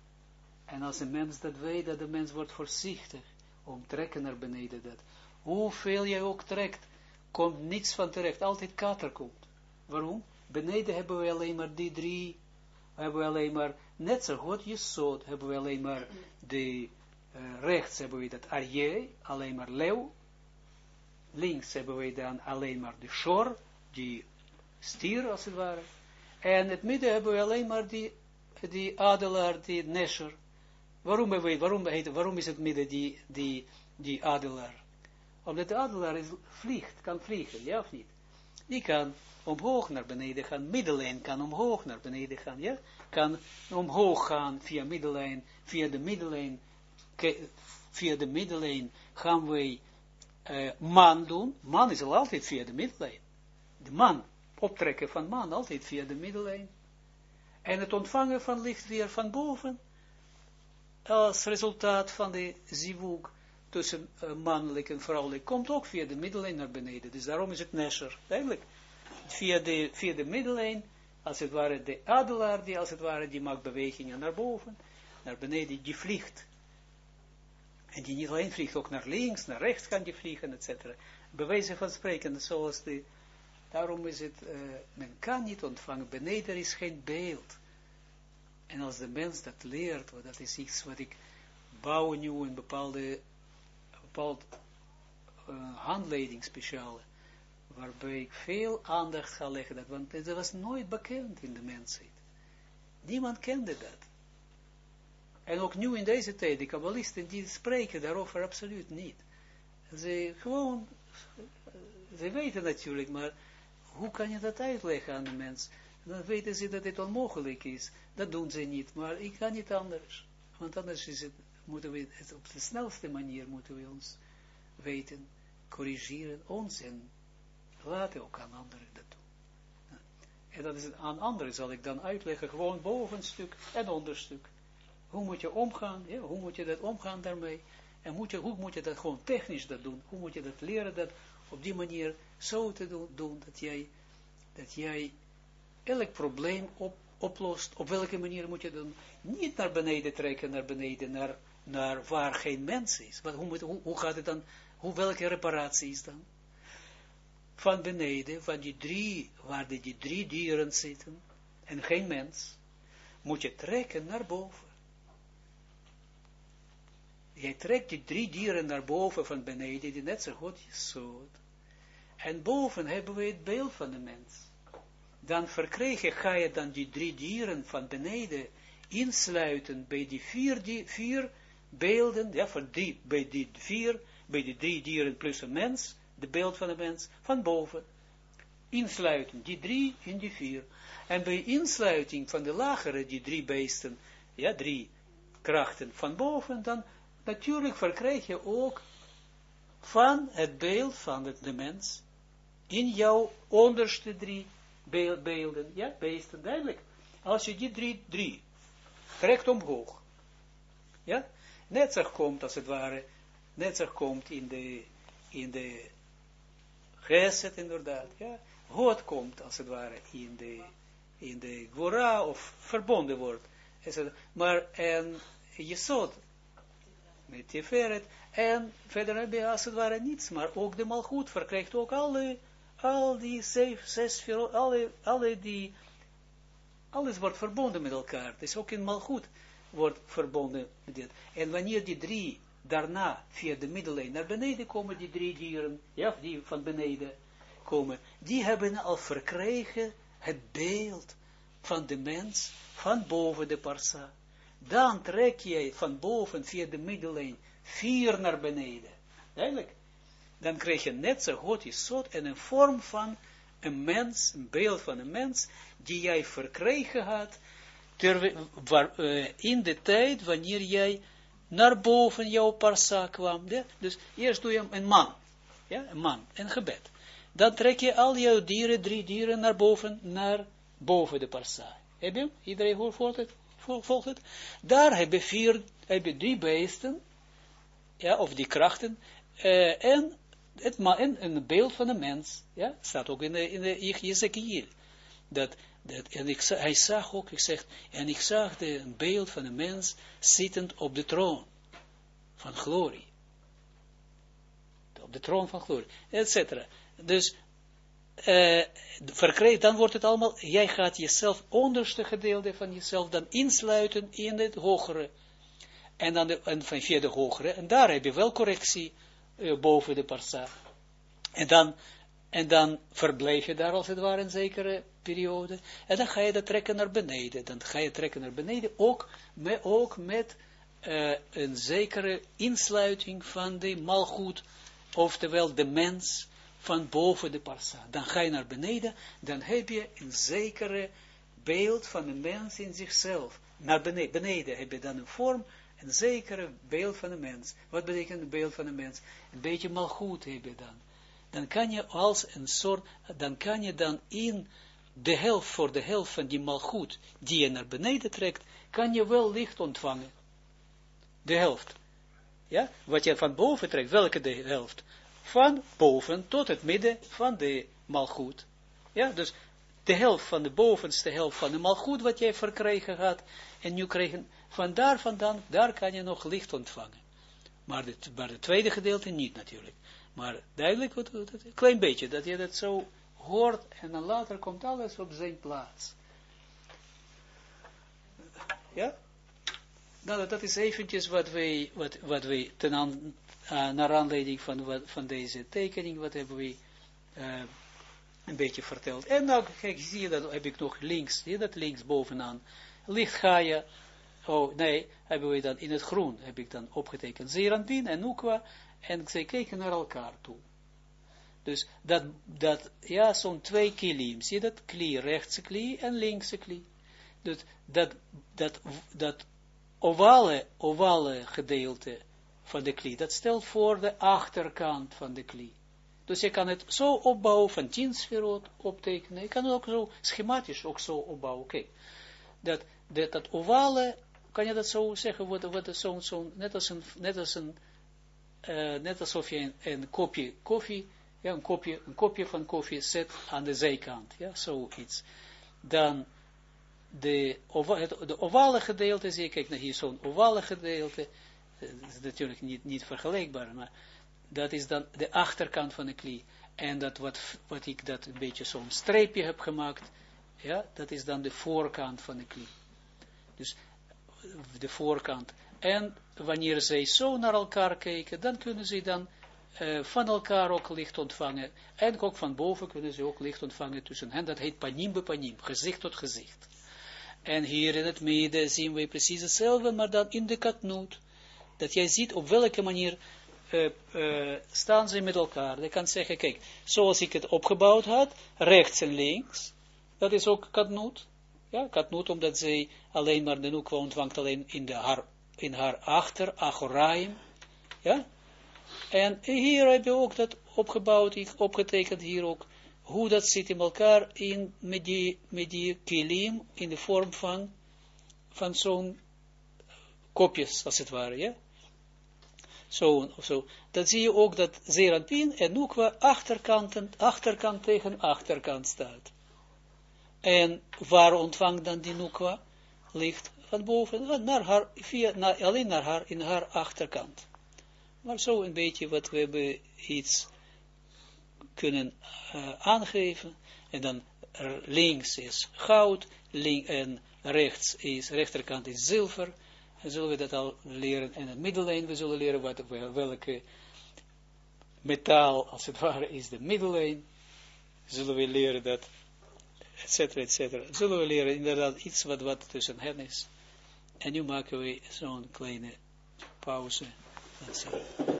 En als een mens dat weet, dat de mens wordt voorzichtig om trekken naar beneden dat. Hoeveel jij ook trekt, komt niets van terecht. Altijd kater komt. Waarom? Beneden hebben we alleen maar die drie, hebben we alleen maar, net zo goed je zoot, hebben we alleen maar de, uh, rechts hebben we dat arje, alleen maar leeuw, links hebben we dan alleen maar de shor, die stier als het ware, en het midden hebben we alleen maar die, die adelaar, die nesher. Waarom, we, waarom, heet, waarom is het midden die, die, die adelaar? Omdat de adelaar is, vliegt, kan vliegen, ja of niet? Die kan omhoog naar beneden gaan, middellijn kan omhoog naar beneden gaan, ja? Kan omhoog gaan via middellijn, via de middellijn, via de middellijn gaan wij uh, man doen. Man is al altijd via de middellijn. De man, optrekken van man, altijd via de middellijn. En het ontvangen van licht weer van boven, als resultaat van de zivuk tussen uh, mannelijk en vrouwelijk, komt ook via de middellijn naar beneden. Dus daarom is het nesher, eigenlijk. Via de, via de middellijn, als het ware de adelaar, die als het ware, die maakt bewegingen naar boven, naar beneden, die vliegt. En die niet alleen vliegt, ook naar links, naar rechts kan die vliegen, etc. Bewijzen van spreken, zoals de, daarom is het, uh, men kan niet ontvangen, beneden is geen beeld. En als de mens dat leert, dat is iets wat ik bouwen nu een bepaalde, bepaald uh, handleiding speciale, waarbij ik veel aandacht ga leggen, dat, want dat was nooit bekend in de mensheid. Niemand kende dat. En ook nu in deze tijd, de kabbalisten, die spreken daarover absoluut niet. Ze gewoon, ze weten natuurlijk, maar hoe kan je dat uitleggen aan de mens? Dan weten ze dat het onmogelijk is. Dat doen ze niet, maar ik kan niet anders. Want anders is het, moeten we het op de snelste manier moeten we ons weten, corrigeren, ons en laten ook aan anderen dat doen. En dat is aan anderen zal ik dan uitleggen, gewoon bovenstuk en onderstuk. Hoe moet je omgaan, hoe moet je dat omgaan daarmee? En moet je, hoe moet je dat gewoon technisch dat doen? Hoe moet je dat leren dat op die manier zo te doen, doen dat jij, dat jij elk probleem op, oplost. Op welke manier moet je dan niet naar beneden trekken, naar beneden, naar, naar waar geen mens is. Wat, hoe, moet, hoe, hoe gaat het dan, hoe, welke reparatie is dan? Van beneden, van die drie, waar die drie dieren zitten, en geen mens, moet je trekken naar boven. Jij trekt die drie dieren naar boven van beneden, die net zo goed is zo. En boven hebben we het beeld van de mens. Dan verkrijg je, ga je dan die drie dieren van beneden insluiten bij die vier, die, vier beelden, ja, die, bij die vier, bij die drie dieren plus een mens, de beeld van de mens, van boven. Insluiten, die drie in die vier. En bij insluiting van de lagere, die drie beesten, ja, drie krachten van boven, dan natuurlijk verkrijg je ook van het beeld van de mens in jouw onderste drie beelden, ja, beesten, duidelijk. Als je die drie, drie trekt omhoog, ja, netzach komt als het ware, netzach komt in de, in de geset inderdaad, ja, God komt als het ware in de, in de Gwora of verbonden wordt, maar en je zult met Tiferet, en verder heb je als het ware niets, maar ook de Malchut verkrijgt ook alle, al die zes, zes alle, alle die, alles wordt verbonden met elkaar, dus ook in Malchut wordt verbonden met dit. En wanneer die drie daarna via de middellijn naar beneden komen, die drie dieren, ja, die van beneden komen, die hebben al verkregen het beeld van de mens van boven de parsa dan trek je van boven via de middellijn vier naar beneden. Duidelijk. Dan krijg je net zo goed is zot en een vorm van een mens, een beeld van een mens, die jij verkregen had, ter, uh, in de tijd wanneer jij naar boven jouw parsa kwam. Dus eerst doe je een man, ja, een man, een gebed. Dan trek je al jouw dieren, drie dieren naar boven, naar boven de parsa. Heb je? Iedereen hoort het? Volgt het? Daar heb je vier, heb je drie beesten, ja, of die krachten, uh, en, het, en een beeld van een mens, ja, staat ook in de, in de. Dat, dat, en ik, hij zag ook, ik zeg, en ik zag de, een beeld van een mens zittend op de troon van glorie. Op de troon van glorie, etc. Dus uh, verkrijgt, dan wordt het allemaal, jij gaat jezelf, onderste gedeelte van jezelf, dan insluiten in het hogere. En dan en van via de hogere, en daar heb je wel correctie uh, boven de parsa. En dan, en dan verblijf je daar als het ware een zekere periode. En dan ga je dat trekken naar beneden. Dan ga je trekken naar beneden, ook met, ook met uh, een zekere insluiting van de malgoed, oftewel de mens, van boven de parsa. Dan ga je naar beneden, dan heb je een zekere beeld van een mens in zichzelf. Naar beneden, beneden heb je dan een vorm, een zekere beeld van een mens. Wat betekent een beeld van een mens? Een beetje malgoed heb je dan. Dan kan je als een soort, dan kan je dan in de helft, voor de helft van die malgoed, die je naar beneden trekt, kan je wel licht ontvangen. De helft. Ja, wat je van boven trekt, welke de helft? Van boven tot het midden van de malgoed. Ja, dus de helft van de bovenste helft van de malgoed wat jij verkregen had, en nu kregen, van daar vandaan, daar kan je nog licht ontvangen. Maar het, maar het tweede gedeelte niet natuurlijk. Maar duidelijk, een klein beetje, dat je dat zo hoort, en dan later komt alles op zijn plaats. Ja? Nou, dat is eventjes wat wij, wat, wat wij ten aan, uh, naar aanleiding van, van deze tekening, wat hebben we uh, een beetje verteld. En nou, kijk, zie je dat, heb ik nog links, zie je dat links bovenaan, licht ga je, oh nee, hebben we dan in het groen, heb ik dan opgetekend, Zeranpin en Nukwa, en zij kijken naar elkaar toe. Dus dat, dat ja, zo'n twee kilim, zie je dat, kli, rechtse kli en linkse kli. Dus dat, dat, dat ovale, ovale gedeelte van de kli, dat stelt voor de achterkant van de kli. Dus je kan het zo opbouwen, van tien sferot optekenen, je kan het ook zo schematisch ook zo opbouwen, oké. Dat, dat, ovale, kan je dat zo zeggen, wat, wat zo, net als een, net als een, uh, net alsof je een, een kopje koffie, ja, een kopje, een kopje van koffie zet aan de zijkant, ja, zoiets. Dan de, het, de ovale gedeelte, zie je, kijk naar hier zo'n ovale gedeelte, dat is natuurlijk niet, niet vergelijkbaar, maar dat is dan de achterkant van de klie. En dat wat, wat ik dat een beetje zo'n streepje heb gemaakt, ja, dat is dan de voorkant van de klie. Dus de voorkant. En wanneer zij zo naar elkaar kijken, dan kunnen ze dan uh, van elkaar ook licht ontvangen. En ook van boven kunnen ze ook licht ontvangen tussen hen. Dat heet panim be panim, gezicht tot gezicht. En hier in het midden zien we precies hetzelfde, maar dan in de katnoot. Dat jij ziet op welke manier uh, uh, staan ze met elkaar. Je kan zeggen, kijk, zoals ik het opgebouwd had, rechts en links, dat is ook katnoot. Ja, katnoot, omdat zij alleen maar de noekwa ontvangt alleen in, de haar, in haar achter, achoraim. Ja, en hier heb je ook dat opgebouwd, ik opgetekend hier ook, hoe dat zit in elkaar in, met die kilim in de vorm van, van zo'n kopjes, als het ware, ja. Zo, zo. Dan zie je ook dat Zeranpin en Nukwa achterkant, achterkant tegen achterkant staat. En waar ontvangt dan die Nukwa? Licht van boven, naar haar, alleen naar haar, in haar achterkant. Maar zo een beetje wat we hebben iets kunnen uh, aangeven. En dan links is goud, en rechts is, rechterkant is zilver. En zullen we dat al leren. En het middellijn, we zullen leren wat, welke metaal, als het <laughs> ware, is de middellijn. Zullen we leren dat, et cetera, et cetera. Zullen we leren inderdaad iets wat, wat tussen hen is. En nu maken we zo'n kleine pauze.